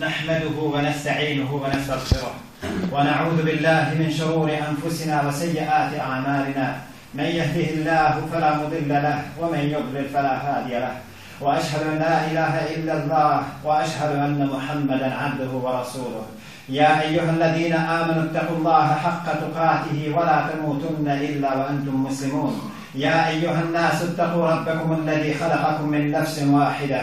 نحمده ونستعينه ونستغفره. ونعوذ بالله من شرور أنفسنا وسيئات أعمالنا. من يهده الله فلا مضل له ومن يضلل فلا هادي له. وأشهد أن لا إله إلا الله وأشهد أن محمدا عبده ورسوله. يا أيها الذين آمنوا اتقوا الله حق تقاته ولا تموتن إلا وأنتم مسلمون. يا أيها الناس اتقوا ربكم الذي خلقكم من نفس واحدة.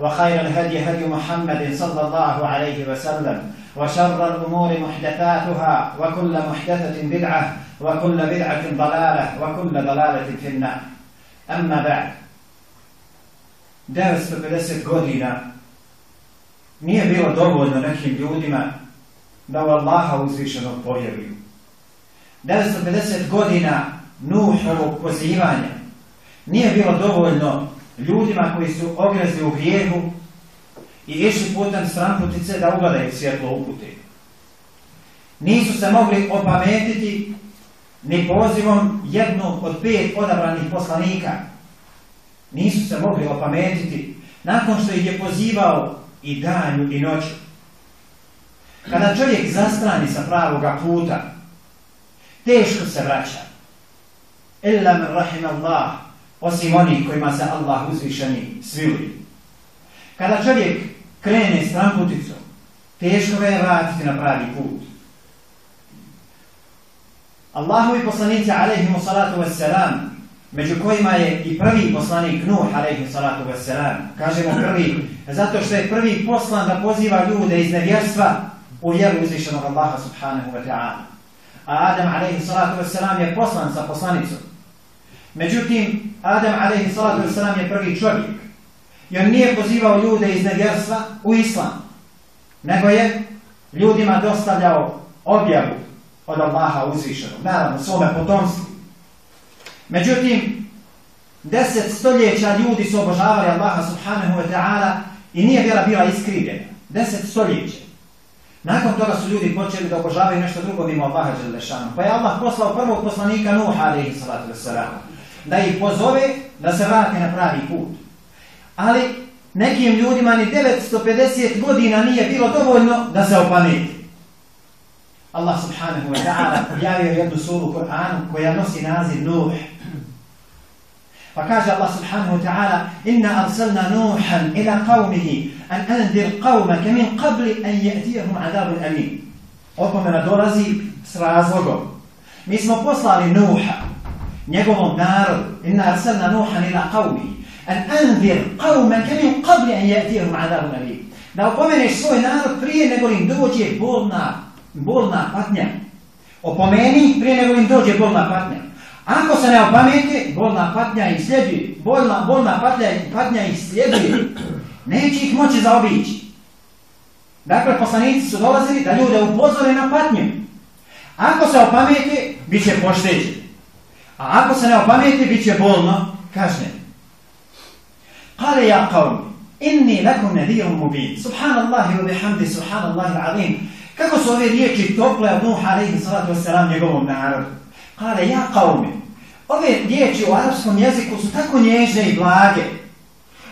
وخير الهدي هدي محمد صلى الله عليه وسلم وشر الأمور محدثاتها وكل محدثة بدعة وكل بدعة ضلالة وكل ضلالة في النار أما بعد 950 godina nije bilo dovoljno nekim ljudima da u Allaha uzvišenog povjeruju. 950 godina Nuhovog pozivanja nije bilo dovoljno ljudima koji su ogrezli u grijehu i išli putem stramputice da ugledaju svjetlo upute. Nisu se mogli opametiti ni pozivom jednog od pet odabranih poslanika. Nisu se mogli opametiti nakon što ih je pozivao i danju i noću. Kada čovjek zastrani sa pravoga puta, teško se vraća. Illa min rahim Allah, osim onih kojima se Allah uzvišeni svili. Kada čovjek krene s tramputicom, teško ga je vratiti na pravi put. Allahovi poslanici, alaihimu salatu wassalam, među kojima je i prvi poslanik Nuh, alaihimu salatu wassalam, kažemo prvi, zato što je prvi poslan da poziva ljude iz nevjerstva u vjeru uzvišenog Allaha subhanahu wa ta'ala. A Adam, alaihi salatu wassalam, je poslan sa poslanicom. Međutim, Adam alaihi salatu wasalam je prvi čovjek. I on nije pozivao ljude iz nevjerstva u islam. Nego je ljudima dostavljao objavu od Allaha uzvišenog. Naravno, svome potomstvu. Međutim, deset stoljeća ljudi su obožavali Allaha subhanahu wa ta'ala i nije vjera bila iskrivljena. Deset stoljeća. Nakon toga su ljudi počeli da obožavaju nešto drugo mimo Allaha Đelešanu. Pa je Allah poslao prvog poslanika Nuh alaihi salatu wasalam da ih pozove da se vrate na pravi put. Ali nekim ljudima ni 950 godina nije bilo dovoljno da se opameti. Allah subhanahu wa ta'ala objavio jednu suru Kur'anu koja nosi naziv Nuh. Pa kaže Allah subhanahu wa ta'ala Inna arsalna Nuhan ila qavmihi an andir qavmake min qabli an je'tijahum adabun amin. Opomena dolazi s razlogom. Mi smo poslali Nuha njegovom narodu. Inna arsalna nuhan ila qavmi. an anzir qawmaka min qabli an yatihum adabun alim. Da opomeneš svoj narod prije nego im dođe bolna bolna patnja. Opomeni prije nego im dođe bolna patnja. Ako se ne opamete bolna patnja ih slijedi bolna, bolna patnja, patnja ih slijedi. Neće ih moći zaobići. Dakle poslanici su dolazili da ljude upozore na patnju. Ako se opamete bit će pošteđeni A ako se ne opameti, bit će bolno kažnjen. Kale ja qavmi, inni lakum nadirum mubin. Subhanallahi wa bihamdi, subhanallahi alim. Kako su ove riječi tople od Nuh alaihi salatu wasalam njegovom narodu? Kale ja qavmi, ove riječi u arapskom jeziku su tako nježne i blage.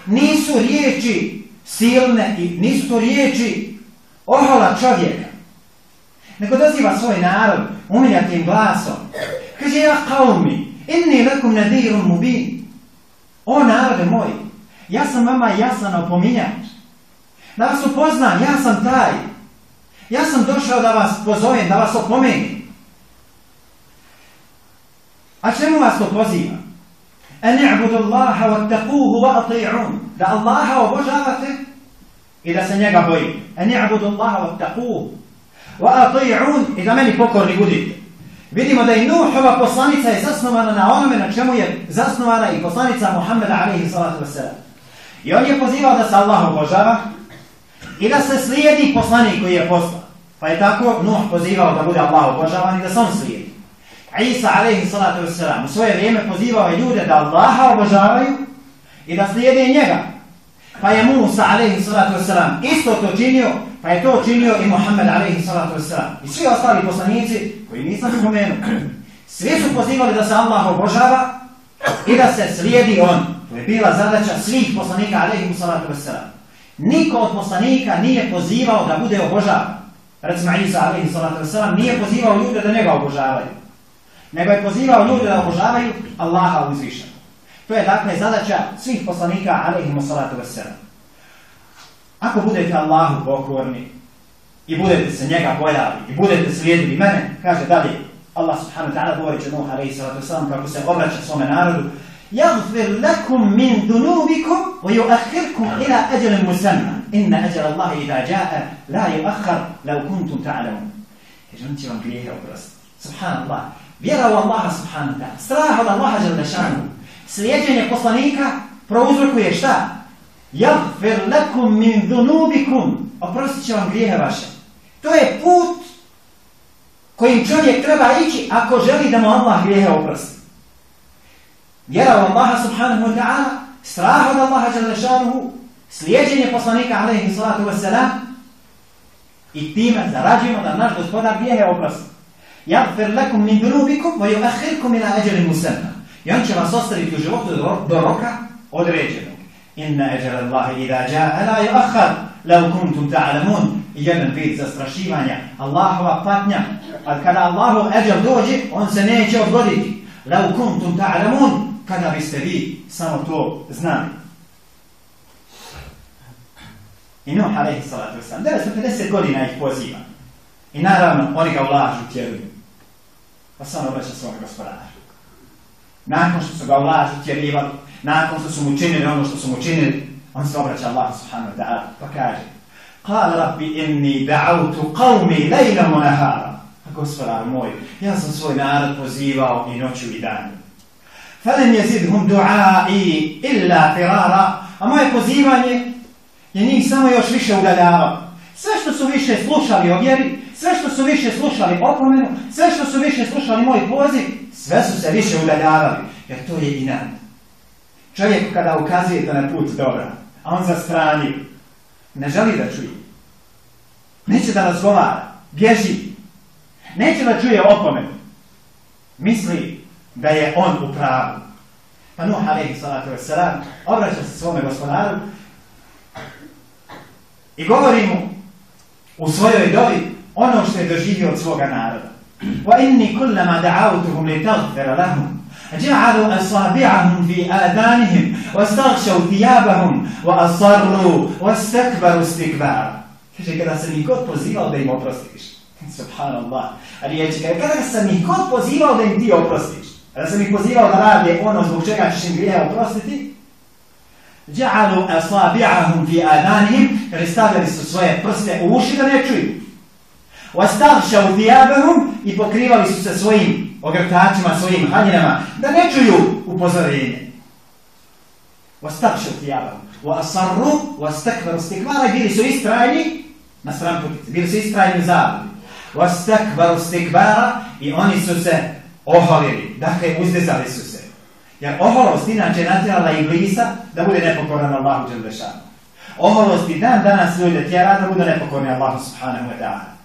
Nisu riječi silne i nisu to riječi ohola čovjeka. Neko doziva svoj narod umiljatim glasom. Kaže, ja kaumi, inni lakum nadirun mubin. O narode moj, ja sam vama jasan opominjač. Da vas upoznam, ja sam taj. Ja sam došao da vas pozovem, da vas opomenim. A čemu vas to poziva? En i'budu Allaha wa taquhu wa ati'un. Da Allaha obožavate i da se njega bojite. En i'budu Allaha wa taquhu wa ati'un i da meni pokorni budite. Vidimo da i Nuhova poslanica je zasnovana na onome na čemu je zasnovana i poslanica Muhammeda alaihi salatu wasalam. I on je pozivao da se Allah obožava i da se slijedi poslanik koji je poslan. Pa je tako Nuh pozivao da bude Allah obožavan i da se on slijedi. Isa alaihi salatu wasalam u svoje vrijeme pozivao je ljude da Allaha obožavaju i da slijede njega. Pa je Musa alaihi salatu wasalam isto to činio, pa je to činio i Muhammed alaihi salatu wasalam. I svi ostali poslanici koji nisam spomenuo. Svi su pozivali da se Allah obožava i da se slijedi on. To je bila zadaća svih poslanika alaihi salatu wasalam. Niko od poslanika nije pozivao da bude obožavan. Recimo Isa alaihi salatu wasalam nije pozivao ljude da njega obožavaju. Nego je pozivao ljude da obožavaju Allaha uzvišenog. To je dakle zadaća svih poslanika alaihi salatu wasalam. Ako budete Allahu pokorni i budete se njega bojali i budete slijedili mene, kaže dalje Allah subhanahu wa ta'ala govori će Nuh alaihi salatu wasalam kako se obraća svome narodu يغفر لكم من ذنوبكم ويؤخركم إلى أجل مسمى إن أجل الله إذا جاء لا يؤخر لو كنتم تعلمون Kaže, vam grijehe oprosti. Subhanallah. Vjera u Allaha subhanahu wa ta'ala. Strah od Allaha žele šanu. Slijedženje poslanika prouzrokuje šta? Jagfir lakum min dhunubikum. Oprostit će vam grijehe vaše. To je put kojim čovjek treba ići ako želi da mu Allah grijehe oprosti. Vjera u Allaha subhanahu wa ta'ala, strah od Allaha želešanuhu, slijedjenje poslanika alaihi salatu wa salam i time zarađujemo da naš gospodar grijehe oprosti. Jagfir lakum min dunubikum wa yuakhirkum ila ajalin musamma. I on će vas ostaviti u životu do, do roka određenog. Inna ajal Allahi idha jaa la yuakhar law kuntum ta'lamun. I jedan vid zastrašivanja. Allahova patnja. Ali kada Allahov ajal dođe, on se neće odgoditi. Law kuntum ta'lamun kada biste vi samo to znali. I Nuh alaihi salatu wasalam, 950 godina ih poziva. I naravno, oni ga ulažu tjeruju. Pa sam obraća svog gospodara. Nakon što su ga ulažu tjerivali, nakon što su mu činili ono što su mu činili, on se obraća Allah subhanahu wa ta'ala, pa kaže Kale rabbi inni da'autu qavmi lejna mu nahara. Gospodar moj, ja sam svoj narod pozivao i noću i danju. فلن يزدهم دعائي إلا فرارا a moje pozivanje je njih samo još više udaljava. Sve što su više slušali o vjeri, sve što su više slušali opomenu, sve što su više slušali moj poziv, sve su se više udaljavali. Jer to je inat. Čovjek kada ukazujete na put dobra, a on za strani, ne želi da čuje. Neće da razgovara, bježi. Neće da čuje opomenu. Misli, da je on u pravu. Pa Nuh alaihi salatu wasalam obraća se svome gospodaru i govori mu u svojoj dobi ono što je doživio od svoga naroda. وَإِنِّي كُلَّمَا دَعَوْتُهُمْ لِتَغْفِرَ li lahum جعلوا أصابعهم في آذانهم واستغشوا ثيابهم وأصروا واستكبروا استكبارا Kaže, kada sam ih god pozivao da im oprostiš. Subhanallah. Ali je čekaj, kada sam ih god pozivao da im ti oprostiš. Kada sam ih pozivao da rade ono zbog čega ćeš im grije oprostiti, Ja'alu asabi'ahum fi adanihim, kada stavljali su svoje prste u uši da ne čuju. Wastavšav thiyabahum i pokrivali su se svojim ogrtačima, svojim haljinama, da ne čuju upozorenje. Wastavšav thiyabahum. Wa asarru, wastakvaru stikvara, bili su istrajni na stran putice, bili su istrajni u zabudi. Wastakvaru stikvara i oni su se oholili, dakle uzdezali su se. Jer oholost inače natjerala iblisa da bude nepokoran Allahu Đelešanu. Oholost i dan danas ljude tjera da bude nepokorni Allahu Subhanahu wa ta'ala.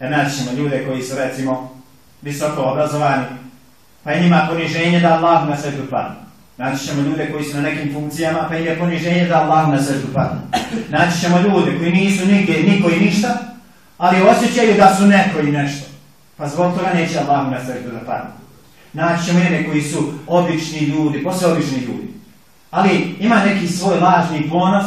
Jer naći ćemo ljude koji su recimo visoko obrazovani, pa je njima poniženje da Allah na svetu padne. Naći ćemo ljude koji su na nekim funkcijama, pa je poniženje da Allah na svetu padne. Naći ćemo ljude koji nisu nigdje, niko i ništa, ali osjećaju da su neko i nešto. Pa zbog toga neće Allah na srdu da padne. Naći ćemo jedne koji su obični ljudi, posve obični ljudi. Ali ima neki svoj lažni ponos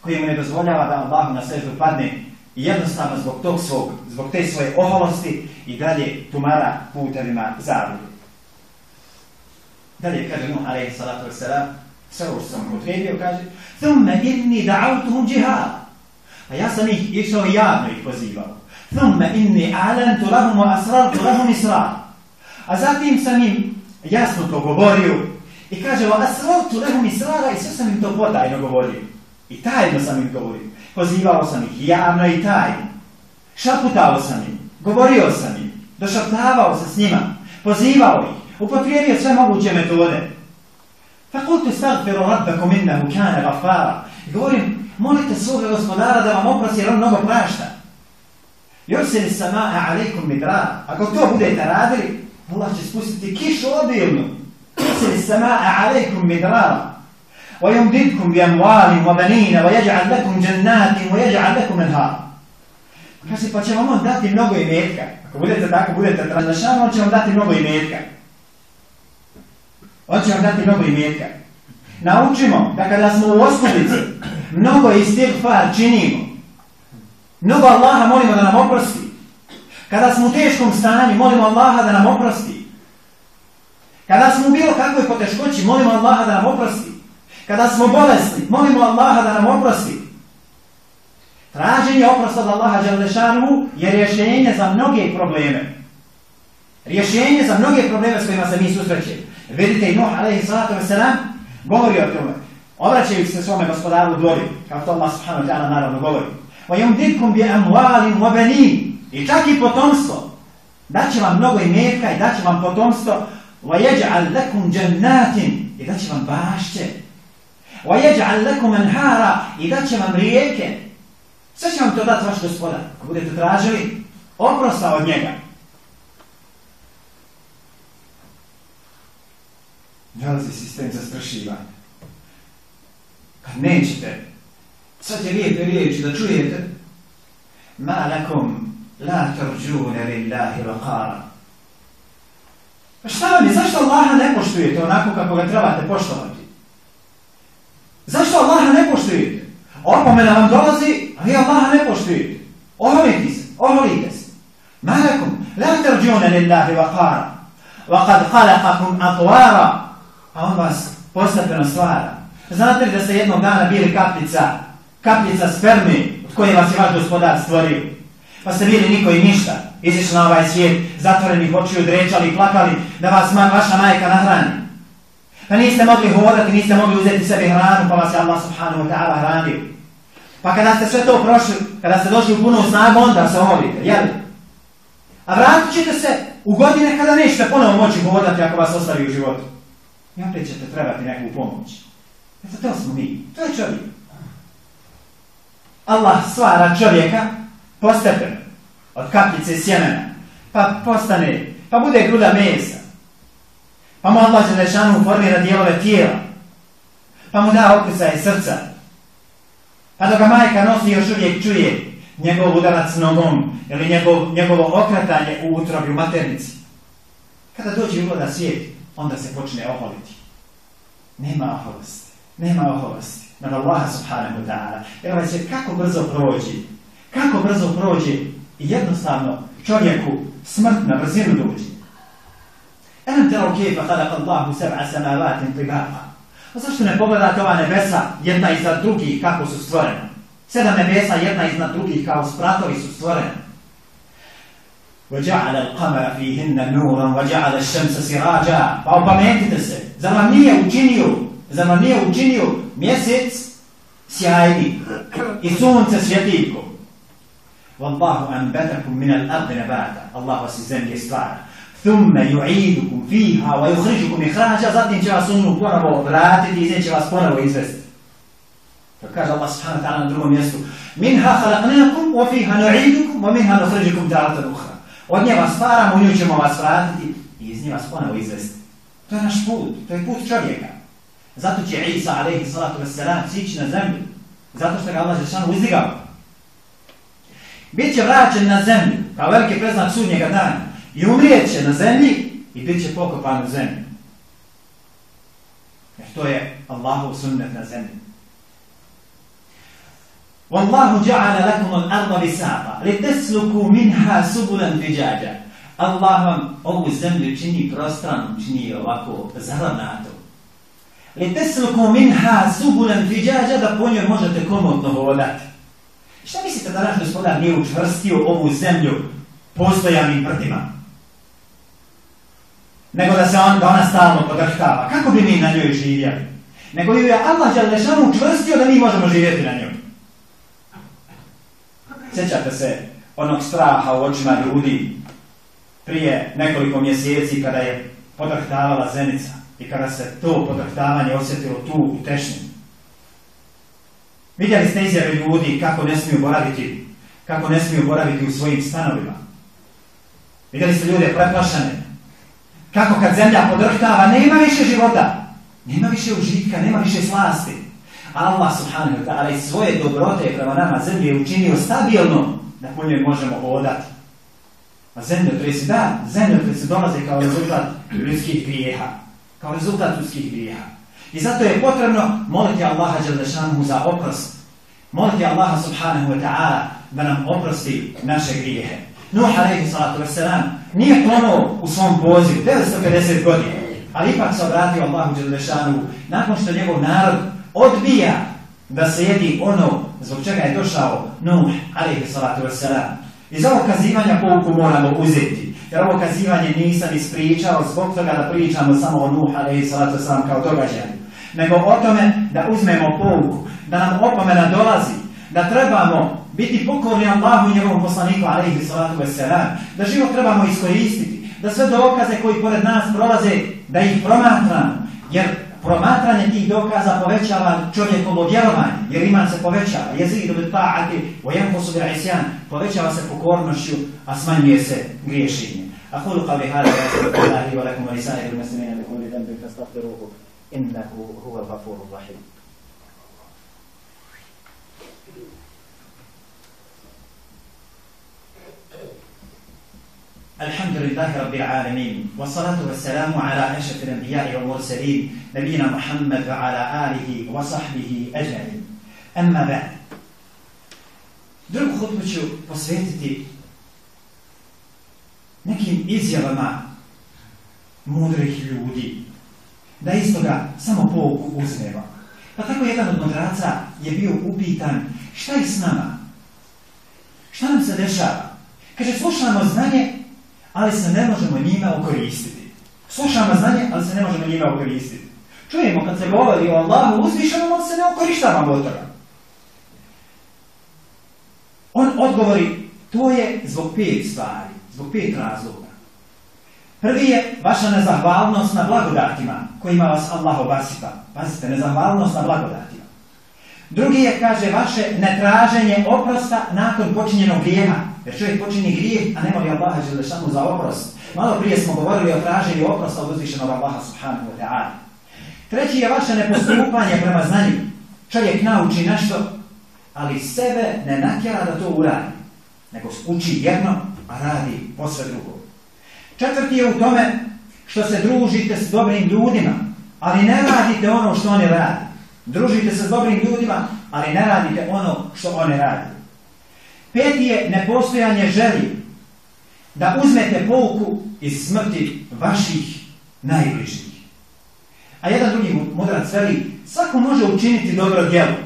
koji mu ne dozvoljava da Allah na srdu padne I jednostavno zbog tog svog, zbog te svoje oholosti i dalje tumara putevima zavrdu. Dalje kaže mu, alaih salatu wa sallam, sve ovo što sam potrebio, kaže, thumme inni da'autuhum džihad. A pa ja sam ih išao javno ih pozivao. Thumme inni alantu lahum wa asrar lahum israr. A zatim sam im jasno to govorio i kaže, wa asrar tu lahum israra i sve sam im to potajno govorio. I tajno sam im govorio. Pozivao sam ih javno i tajno. Šaputao sam im, govorio sam im, došaptavao se s njima, pozivao ih, upotrijebio sve moguće metode. Fakultu stagfiru rabbakum innahu kana gafara. I govorim, molite svoga gospodara da vam oprosti jer on mnogo prašta. Yursili sama'a alaikum midra. Ako to budete radili, Allah će spustiti kišu obilnu. Yursili sama'a alaikum midra. ويمددكم بأموال وبنين ويجعل لكم جنات ويجعل لكم انهار Kaže, pa će vam on dati mnogo imetka. Ako budete tako, budete transašani, on će vam dati mnogo imetka. On će vam dati mnogo imetka. Naučimo da kada smo u oskudici, mnogo istirfar činimo. Mnogo Allaha molimo da nam oprosti. Kada smo u teškom stanju, molimo Allaha da nam oprosti. Kada smo u bilo kakvoj poteškoći, molimo Allaha da nam oprosti. Kada smo bolesni, molimo Allaha da nam oprosti. Traženje oprosta od Allaha Đalešanu je rješenje za mnoge probleme. Rješenje za mnoge probleme s kojima se mi susrećemo. Vidite i Nuh, alaihi salatu wasalam, govori o tome. Obraćaju se svome gospodaru dobi, kao to Allah subhanahu wa ta'ala naravno govori. وَيُمْدِدْكُمْ بِأَمْوَالٍ وَبَنِينَ I čak i potomstvo. Daće vam mnogo imetka i daće vam potomstvo. وَيَجْعَلْ لَكُمْ جَنَّاتٍ I daće vam bašće. وَيَجْعَلْ لَكُمْ أَنْهَارًا I daće vam rijeke. Sve će vam to dati vaš gospodar. Ako budete tražili oprosta od njega. Dolazi sistem za strašivanje. Kad nećete sad je lijepe riječi da čujete ma lakum la tarđune lillahi vakara pa šta vam je, zašto Allaha ne poštujete onako kako ga trebate poštovati Opomena vam dolazi a vi Allaha ne poštujete. Oholite se, oholite se. Ma lakum la tarđune lillahi vakara wa kad khalaqakum atvara a on vas postepeno stvara. Znate li da ste jednog dana bili kaplica kapljica sperme od koje vas je vaš gospodar stvorio. Pa ste bili niko i ništa, izišli na ovaj svijet, zatvorenih očiju, drećali i plakali da vas ma, vaša majka nahrani. Pa niste mogli hodati, niste mogli uzeti sebi hranu, pa vas je Allah subhanahu wa ta'ala hranio. Pa kada ste sve to prošli, kada ste došli u punu snagu, onda se omolite, jel? A vratit ćete se u godine kada nećete ponovo moći hodati ako vas ostavi u životu. I opet ćete trebati neku pomoć. Eto, to smo mi. To je čovjek. Allah stvara čovjeka postepeno od kapljice sjemena, pa postane, pa bude gruda mesa, pa mu Allah za lešanu formira dijelove tijela, pa mu da okusaj srca, Pa A da ga majka nosi još uvijek čuje njegov udarac nogom ili njegov, njegovo okretanje u utrobi u maternici. Kada dođe u voda svijet, onda se počne oholiti. Nema oholosti, nema oholosti nad Allaha subhanahu wa ta'ala. Jer ovaj se kako brzo prođe. kako brzo prođe i jednostavno čovjeku smrt na brzinu dođe. Elam tero kefa halak Allahu seb'a samavatin tibaka. A zašto ne pogledate ova nebesa jedna iznad drugih kako su stvorene? Sedam nebesa jedna iznad drugih kao spratovi su stvorene. وجعل القمر فيهن نورا وجعل الشمس سراجا pa opametite se zar vam nije učinio zar vam nije učinio mjesec sjajni i sunce svjetiljko. Wallahu anbatakum min al-ardi nabata. Allah vas iz zemlje stvara. ثم يعيدكم فيها ويخرجكم إخراجا زاتين شيئا صنو قربا وبراتت إذن شيئا صبرا وإزاست فكاج الله سبحانه وتعالى ندرهم يسلو منها خلقناكم وفيها نعيدكم ومنها نخرجكم دارة أخرى ودني أصبارا منيوشما وصراتت إذن صبرا وإزاست To je naš put, to je put čovjeka. Zato će Isa, alaihi salatu wassalam, sići na zemlju. Zato što ga Allah Žešanu izdigao. Biće vraćen na zemlju, kao. I umrijeće na zemlji i bit će pokopan u zemlji. Jer to je Allahov sunnet na zemlji. Wallahu ja'ala lakum al-arda bisaqa litasluku minha subulan fijaja. Allah vam ovu zemlju čini prostranom, čini ovako zaravnato. Li tesluku minha subulan fiđađa da po njoj možete komodno hodati. Šta mislite da naš gospodar nije učvrstio ovu zemlju postojanim prdima? Nego da se on, da ona stalno podrhtava. Kako bi mi na njoj živjeli? Nego je Allah Đalešanu učvrstio da mi možemo živjeti na njoj. Sjećate se onog straha u očima ljudi prije nekoliko mjeseci kada je podrhtavala zenica i kada se to podrhtavanje osjetilo tu u tešnju. Vidjeli ste izjave ljudi kako ne smiju boraviti, kako ne smiju boraviti u svojim stanovima. Vidjeli ste ljude preplašane. Kako kad zemlja podrhtava, nema više života, nema više užitka, nema više slasti. Allah subhanahu wa ta'ala svoje dobrote prema nama zemlje je učinio stabilno da po njoj možemo odati. A zemljotresi, da, zemljotresi dolaze kao rezultat ljudskih grijeha. Kao rezultat ljudskih grijeha. I zato je potrebno moliti Allaha Đelešanu za oprost. Moliti Allaha subhanahu wa ta'ala da nam oprosti naše grijehe. Nuh alaihi salatu wasalam nije klonuo u svom pozivu 950 godina, ali ipak se obratio Allahu Đelešanu nakon što njegov narod odbija da se jedi ono zbog čega je došao Nuh alaihi salatu wasalam. Iz ovog kazivanja pouku moramo uzeti. Jer ovo kazivanje nisam ispričao zbog toga da pričamo samo o Nuh alaihi salatu wasalam kao događaju. Nego o tome da uzmemo pouku, da nam opomena dolazi, da trebamo biti pokorni Allahu i njegovom poslaniku alaihi salatu wasalam, da život trebamo iskoristiti, da sve dokaze koji pored nas prolaze, da ih promatramo, jer promatranje tih dokaza povećava čovjekovo vjerovanje, jer iman se povećava, jezidu bi ta'ati, o jankosu bi isjan, povećava se pokornošću, a smanjuje se griješenje. أقول قولي هذا وأستغفر الله ولكم ولسائر المسلمين بكل ذنب فاستغفروه إنه هو الغفور الرحيم الحمد لله رب العالمين والصلاة والسلام على أشرف الأنبياء والمرسلين نبينا محمد وعلى آله وصحبه أجمعين أما بعد Drugu hutbu ću posvetiti nekim izjavama mudrih ljudi, da iz toga samo pouku uzmeva. Pa tako jedan od mudraca je bio upitan šta je s nama? Šta nam se dešava? Kaže, slušamo znanje ali se ne možemo njime okoristiti. Slušamo znanje, ali se ne možemo njime okoristiti. Čujemo kad se govori o Allahu uzvišenom, ali se ne okorištavamo od toga. On odgovori, to je zbog pet stvari, zbog pet razloga. Prvi je vaša nezahvalnost na blagodatima kojima vas Allah obasipa. Pazite, nezahvalnost na blagodatima. Drugi je, kaže, vaše netraženje oprosta nakon počinjenog grijeha. Jer čovjek počini grijeh, a ne moli Allaha Želešanu za oprost. Malo prije smo govorili o traženju oprosta od uzvišenog Allaha Subhanahu wa ta'ala. Treći je vaše nepostupanje prema znanju. Čovjek nauči nešto, ali sebe ne nakjera da to uradi. Nego uči jedno, a radi posve drugo. Četvrti je u tome što se družite s dobrim ljudima, ali ne radite ono što oni radi. Družite se s dobrim ljudima, ali ne radite ono što oni radi. Peti je nepostojanje želji da uzmete pouku iz smrti vaših najbližnjih. A jedan drugi mudrac veli, svako može učiniti dobro djelo,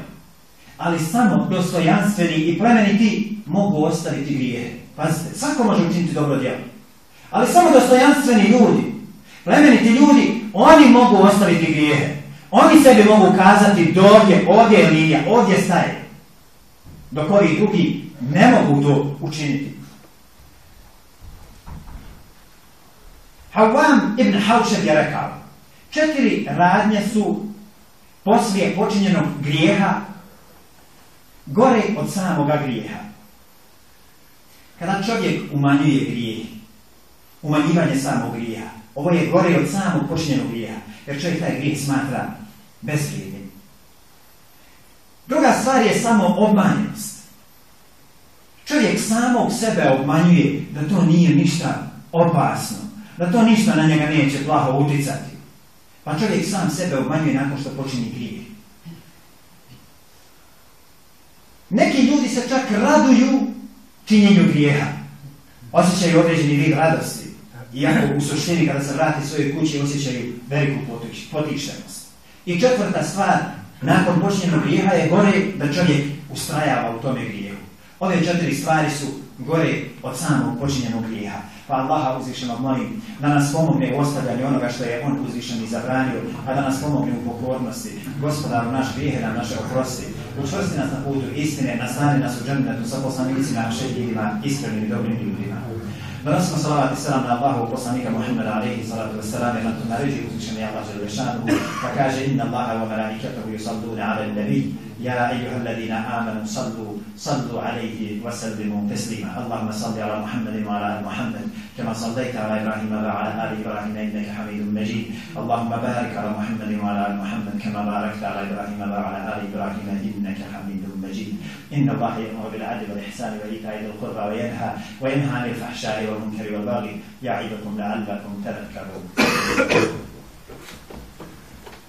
ali samo dostojanstveni i plemeniti mogu ostaviti grijehe. Pazite, svako može učiniti dobro djelo, ali samo dostojanstveni ljudi, plemeniti ljudi, oni mogu ostaviti grijehe. Oni sebi mogu kazati dovje, ovdje je linija, ovdje staje. Dok ovi drugi ne mogu to učiniti. Hawam ibn Haušev je rekao, četiri radnje su poslije počinjenog grijeha gore od samoga grijeha. Kada čovjek umanjuje grijeh, umanjivanje samog grijeha, ovo je gore od samog počinjenog grija, jer čovjek taj grijeh smatra bezvrijednim. Druga stvar je samo obmanjenost čovjek samog sebe obmanjuje da to nije ništa opasno, da to ništa na njega neće plaho uticati. Pa čovjek sam sebe obmanjuje nakon što počini grije. Neki ljudi se čak raduju činjenju grijeha. Osjećaju određeni vid radosti. Iako u suštini kada se vrati svoje kuće osjećaju veliku potištenost. I četvrta stvar, nakon počinjenog grijeha je gore da čovjek ustrajava u tome grijehu. Ove četiri stvari su gore od samog počinjenog grijeha. Pa Allaha uzvišeno molim da nas pomogne u ostavljanju onoga što je On uzvišen i zabranio, a da nas pomogne u pokornosti. Gospodaru naš grijehe nam naše oprosti. Učvrsti nas na putu istine, nastani nas u džennetu sa poslanicima, šehidima, iskrenim i dobrim ljudima. Salavat i salam na Allahu poslanika Muhammeda alaihi salatu wa salam jer nam to naređi uzvišeni Allah žele šanu pa kaže inna Allaha wa malaikatahu yusalluna ala nabi يا أيها الذين آمنوا صلوا صلوا عليه وسلموا تسليما. اللهم صل على محمد وعلى آل محمد كما صليت على إبراهيم وعلى آل إبراهيم إنك حميد مجيد. اللهم بارك على محمد وعلى آل محمد كما باركت على إبراهيم وعلى آل إبراهيم إنك حميد مجيد. إن الله يأمر بالعدل والإحسان وإيتاء ذي القربى وينهى وينهى عن الفحشاء والمنكر والبغي يعظكم لعلكم تذكرون.